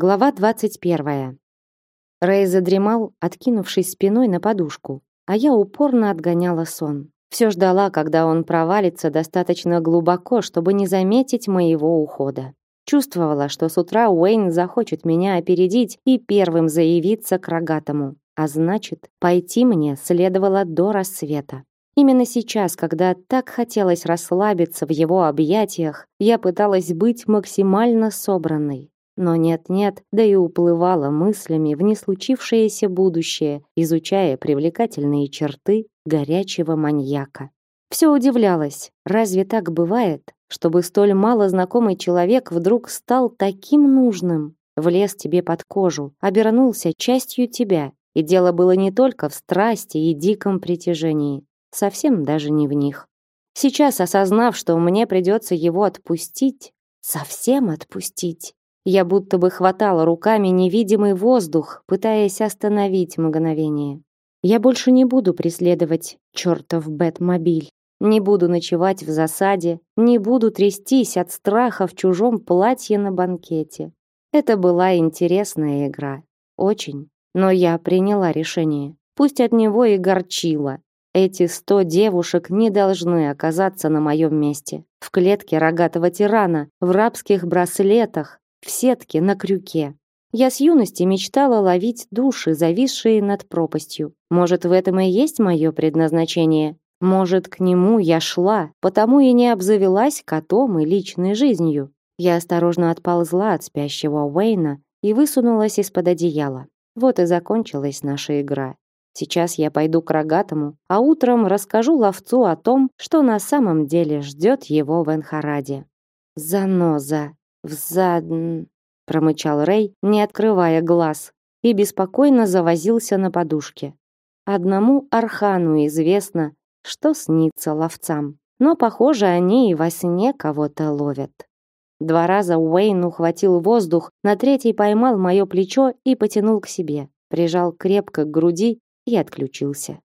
Глава 21. Рэй задремал, откинувшись спиной на подушку, а я упорно отгоняла сон. Все ждала, когда он провалится достаточно глубоко, чтобы не заметить моего ухода. Чувствовала, что с утра Уэйн захочет меня опередить и первым заявиться к рогатому. А значит, пойти мне следовало до рассвета. Именно сейчас, когда так хотелось расслабиться в его объятиях, я пыталась быть максимально собранной. Но нет-нет, да и уплывала мыслями в неслучившееся будущее, изучая привлекательные черты горячего маньяка. Все удивлялось, разве так бывает, чтобы столь мало знакомый человек вдруг стал таким нужным, влез тебе под кожу, обернулся частью тебя, и дело было не только в страсти и диком притяжении, совсем даже не в них. Сейчас, осознав, что мне придется его отпустить, совсем отпустить, я будто бы хватала руками невидимый воздух, пытаясь остановить мгновение. Я больше не буду преследовать чертов Бэтмобиль. Не буду ночевать в засаде, не буду трястись от страха в чужом платье на банкете. Это была интересная игра. Очень. Но я приняла решение. Пусть от него и горчило. Эти сто девушек не должны оказаться на моем месте. В клетке рогатого тирана, в рабских браслетах, в сетке на крюке. Я с юности мечтала ловить души, зависшие над пропастью. Может, в этом и есть мое предназначение? Может, к нему я шла, потому и не обзавелась котом и личной жизнью. Я осторожно отползла от спящего Уэйна и высунулась из-под одеяла. Вот и закончилась наша игра. Сейчас я пойду к рогатому, а утром расскажу ловцу о том, что на самом деле ждет его в Энхараде. Заноза взад...» промычал Рэй, не открывая глаз, и беспокойно завозился на подушке. Одному Архану известно, что снится ловцам, но, похоже, они и во сне кого-то ловят. Два раза Уэйн ухватил воздух, на третий поймал мое плечо и потянул к себе, прижал крепко к груди и отключился.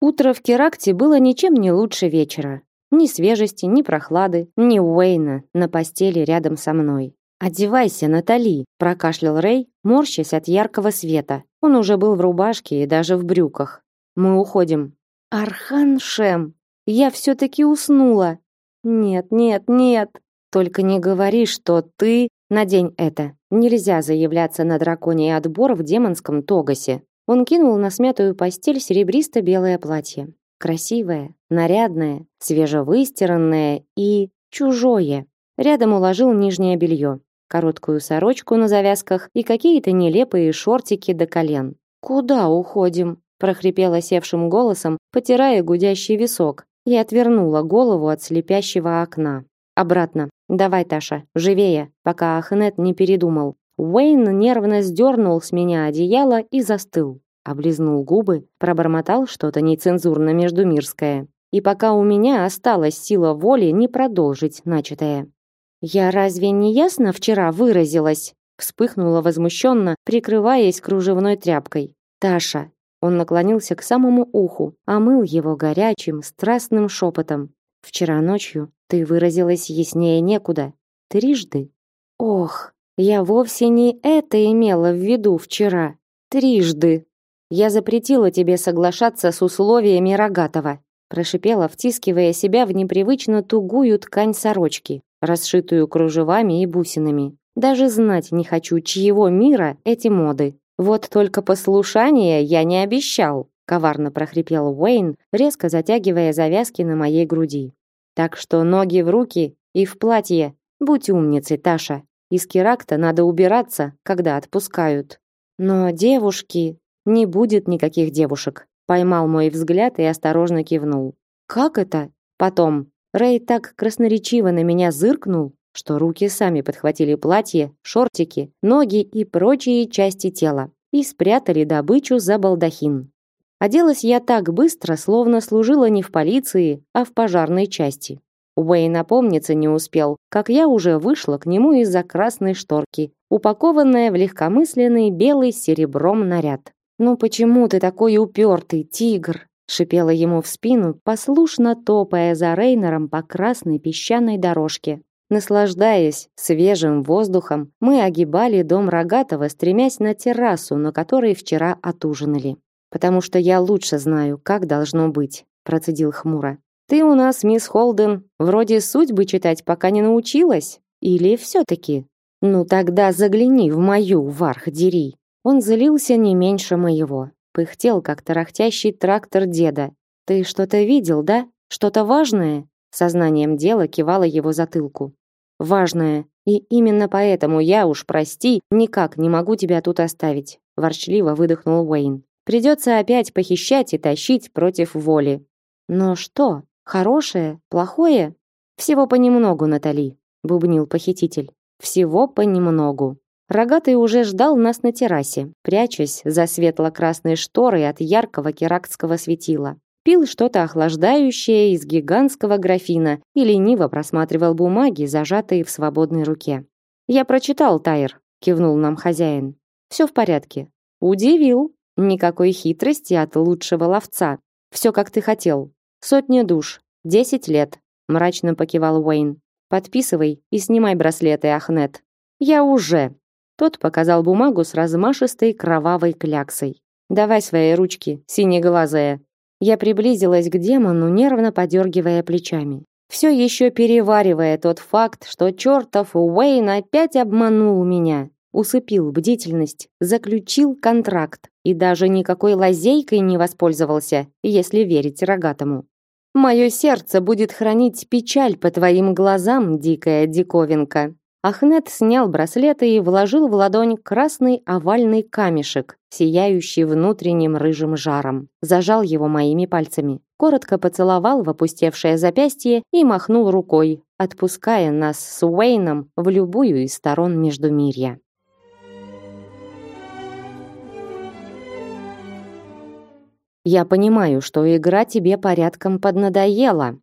Утро в Керакте было ничем не лучше вечера. Ни свежести, ни прохлады, ни Уэйна на постели рядом со мной. «Одевайся, Натали!» – прокашлял Рэй, морщась от яркого света. Он уже был в рубашке и даже в брюках. «Мы уходим». «Архан Шем! Я все-таки уснула!» «Нет, нет, нет! Только не говори, что ты...» «Надень это. Нельзя заявляться на драконий отбор в демонском Тогасе. Он кинул на смятую постель серебристо-белое платье. Красивое, нарядное, свежевыстиранное и чужое. Рядом уложил нижнее белье, короткую сорочку на завязках и какие-то нелепые шортики до колен. «Куда уходим?» – прохрипела севшим голосом, потирая гудящий висок, и отвернула голову от слепящего окна. «Обратно. Давай, Таша, живее, пока Ахнет не передумал. Уэйн нервно сдернул с меня одеяло и застыл. Облизнул губы, пробормотал что-то нецензурно междумирское. И пока у меня осталась сила воли не продолжить начатое. «Я разве не ясно вчера выразилась?» Вспыхнула возмущенно, прикрываясь кружевной тряпкой. «Таша!» Он наклонился к самому уху, омыл его горячим, страстным шепотом. «Вчера ночью ты выразилась яснее некуда. Трижды. Ох!» Я вовсе не это имела в виду вчера. Трижды. Я запретила тебе соглашаться с условиями Рогатова, прошипела, втискивая себя в непривычно тугую ткань сорочки, расшитую кружевами и бусинами. Даже знать не хочу, чьего мира эти моды. Вот только послушания я не обещал, коварно прохрипел Уэйн, резко затягивая завязки на моей груди. Так что ноги в руки и в платье. Будь умницей, Таша. Из Керакта надо убираться, когда отпускают. Но девушки... Не будет никаких девушек. Поймал мой взгляд и осторожно кивнул. Как это? Потом. Рэй так красноречиво на меня зыркнул, что руки сами подхватили платье, шортики, ноги и прочие части тела и спрятали добычу за балдахин. Оделась я так быстро, словно служила не в полиции, а в пожарной части. Уэйн напомниться не успел, как я уже вышла к нему из-за красной шторки, упакованная в легкомысленный белый серебром наряд. «Ну почему ты такой упертый, тигр?» шипела ему в спину, послушно топая за Рейнером по красной песчаной дорожке. Наслаждаясь свежим воздухом, мы огибали дом Рогатого, стремясь на террасу, на которой вчера отужинали. «Потому что я лучше знаю, как должно быть», процедил хмуро. «Ты у нас, мисс Холден, вроде судьбы читать пока не научилась? Или все-таки? Ну тогда загляни в мою, варх-дери». Он злился не меньше моего. Пыхтел, как тарахтящий трактор деда. «Ты что-то видел, да? Что-то важное?» Сознанием дела кивала его затылку важное, и именно поэтому я уж, прости, никак не могу тебя тут оставить, ворчливо выдохнул Уэйн. Придется опять похищать и тащить против воли. Но что? Хорошее, плохое? Всего понемногу, Натали, бубнил похититель. Всего понемногу. Рогатый уже ждал нас на террасе, прячась за светло-красной шторой от яркого керактского светила пил что-то охлаждающее из гигантского графина и лениво просматривал бумаги, зажатые в свободной руке. «Я прочитал, Тайр», — кивнул нам хозяин. «Все в порядке». «Удивил. Никакой хитрости от лучшего ловца. Все, как ты хотел. Сотня душ. Десять лет», — мрачно покивал Уэйн. «Подписывай и снимай браслеты, Ахнет». «Я уже». Тот показал бумагу с размашистой кровавой кляксой. «Давай свои ручки, синеглазая», я приблизилась к демону, нервно подергивая плечами. Все еще переваривая тот факт, что чертов Уэйн опять обманул меня, усыпил бдительность, заключил контракт и даже никакой лазейкой не воспользовался, если верить рогатому. Мое сердце будет хранить печаль по твоим глазам, дикая диковинка. Ахнет снял браслеты и вложил в ладонь красный овальный камешек, сияющий внутренним рыжим жаром. Зажал его моими пальцами. Коротко поцеловал в опустевшее запястье и махнул рукой, отпуская нас с Уэйном в любую из сторон Междумирья. Я понимаю, что игра тебе порядком поднадоела,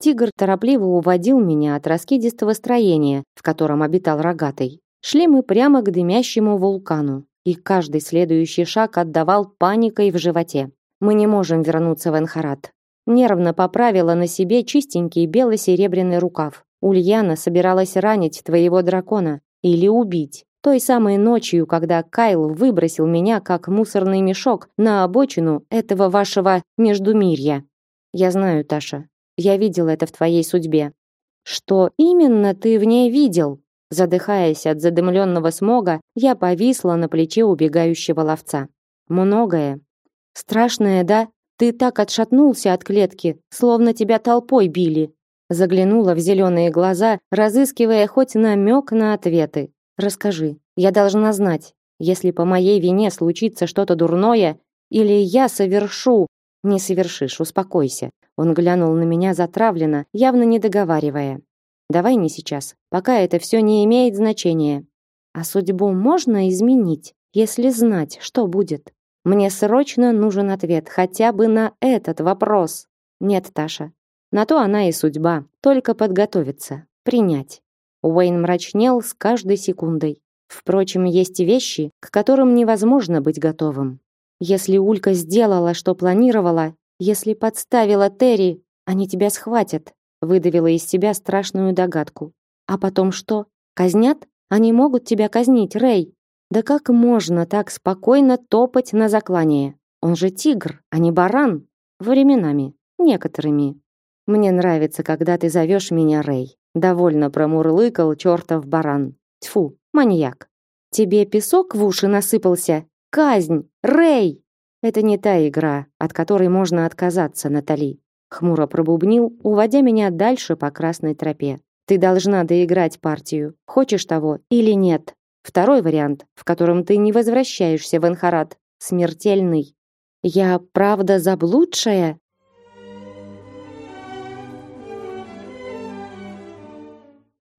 Тигр торопливо уводил меня от раскидистого строения, в котором обитал рогатый. Шли мы прямо к дымящему вулкану, и каждый следующий шаг отдавал паникой в животе. Мы не можем вернуться в Энхарат. Нервно поправила на себе чистенький бело-серебряный рукав. Ульяна собиралась ранить твоего дракона или убить. Той самой ночью, когда Кайл выбросил меня как мусорный мешок на обочину этого вашего междумирья. Я знаю, Таша, я видел это в твоей судьбе. Что именно ты в ней видел? Задыхаясь от задымленного смога, я повисла на плече убегающего ловца. Многое. Страшное, да? Ты так отшатнулся от клетки, словно тебя толпой били. Заглянула в зеленые глаза, разыскивая хоть намек на ответы. Расскажи, я должна знать, если по моей вине случится что-то дурное, или я совершу... Не совершишь, успокойся. Он глянул на меня затравленно, явно не договаривая. Давай не сейчас, пока это все не имеет значения. А судьбу можно изменить, если знать, что будет. Мне срочно нужен ответ хотя бы на этот вопрос. Нет, Таша. На то она и судьба, только подготовиться, принять. Уэйн мрачнел с каждой секундой. Впрочем, есть вещи, к которым невозможно быть готовым. Если Улька сделала, что планировала, если подставила Терри, они тебя схватят, выдавила из себя страшную догадку. А потом что? Казнят? Они могут тебя казнить, Рей. Да как можно так спокойно топать на заклание? Он же тигр, а не баран. Временами, некоторыми. Мне нравится, когда ты зовешь меня Рей. Довольно промурлыкал чертов баран. Тьфу, маньяк. Тебе песок в уши насыпался? Казнь! Рей! Это не та игра, от которой можно отказаться, Натали. Хмуро пробубнил, уводя меня дальше по красной тропе. Ты должна доиграть партию, хочешь того или нет. Второй вариант, в котором ты не возвращаешься в Энхарат, смертельный. Я правда заблудшая?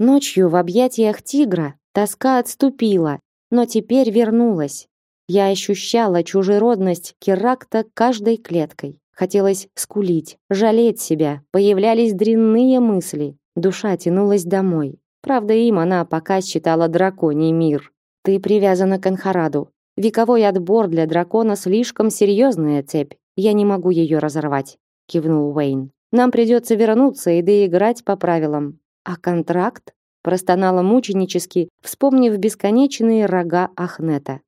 Ночью в объятиях тигра тоска отступила, но теперь вернулась. Я ощущала чужеродность Керакта каждой клеткой. Хотелось скулить, жалеть себя, появлялись дрянные мысли. Душа тянулась домой. Правда, им она пока считала драконий мир. Ты привязана к Анхараду. Вековой отбор для дракона слишком серьезная цепь. Я не могу ее разорвать, кивнул Уэйн. Нам придется вернуться и доиграть по правилам. А контракт? простонала мученически, вспомнив бесконечные рога Ахнета.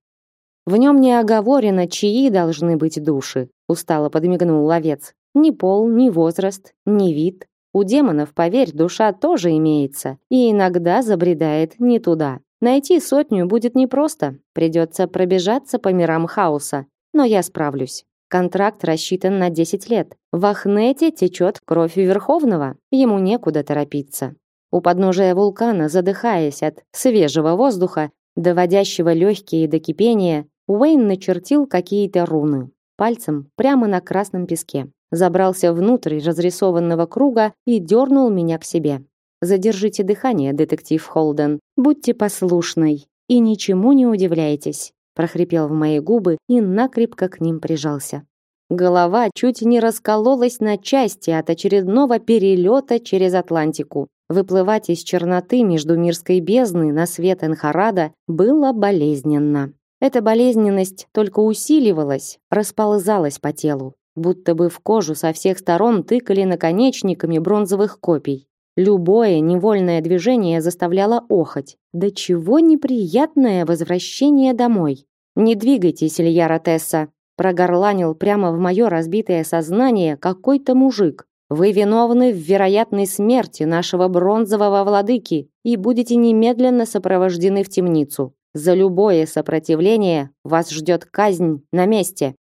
В нем не оговорено, чьи должны быть души, устало подмигнул ловец. Ни пол, ни возраст, ни вид. У демонов, поверь, душа тоже имеется и иногда забредает не туда. Найти сотню будет непросто, придется пробежаться по мирам хаоса, но я справлюсь. Контракт рассчитан на 10 лет. В Ахнете течет кровь Верховного, ему некуда торопиться. У подножия вулкана, задыхаясь от свежего воздуха, доводящего легкие до кипения, Уэйн начертил какие-то руны пальцем прямо на красном песке. Забрался внутрь разрисованного круга и дернул меня к себе. Задержите дыхание, детектив Холден. Будьте послушной и ничему не удивляйтесь, прохрипел в мои губы и накрепко к ним прижался. Голова чуть не раскололась на части от очередного перелета через Атлантику. Выплывать из черноты между мирской бездны на свет Энхарада было болезненно. Эта болезненность только усиливалась, расползалась по телу, будто бы в кожу со всех сторон тыкали наконечниками бронзовых копий. Любое невольное движение заставляло охать. Да чего неприятное возвращение домой. Не двигайтесь, Ильяра Тесса, прогорланил прямо в мое разбитое сознание какой-то мужик. Вы виновны в вероятной смерти нашего бронзового владыки и будете немедленно сопровождены в темницу. За любое сопротивление вас ждет казнь на месте.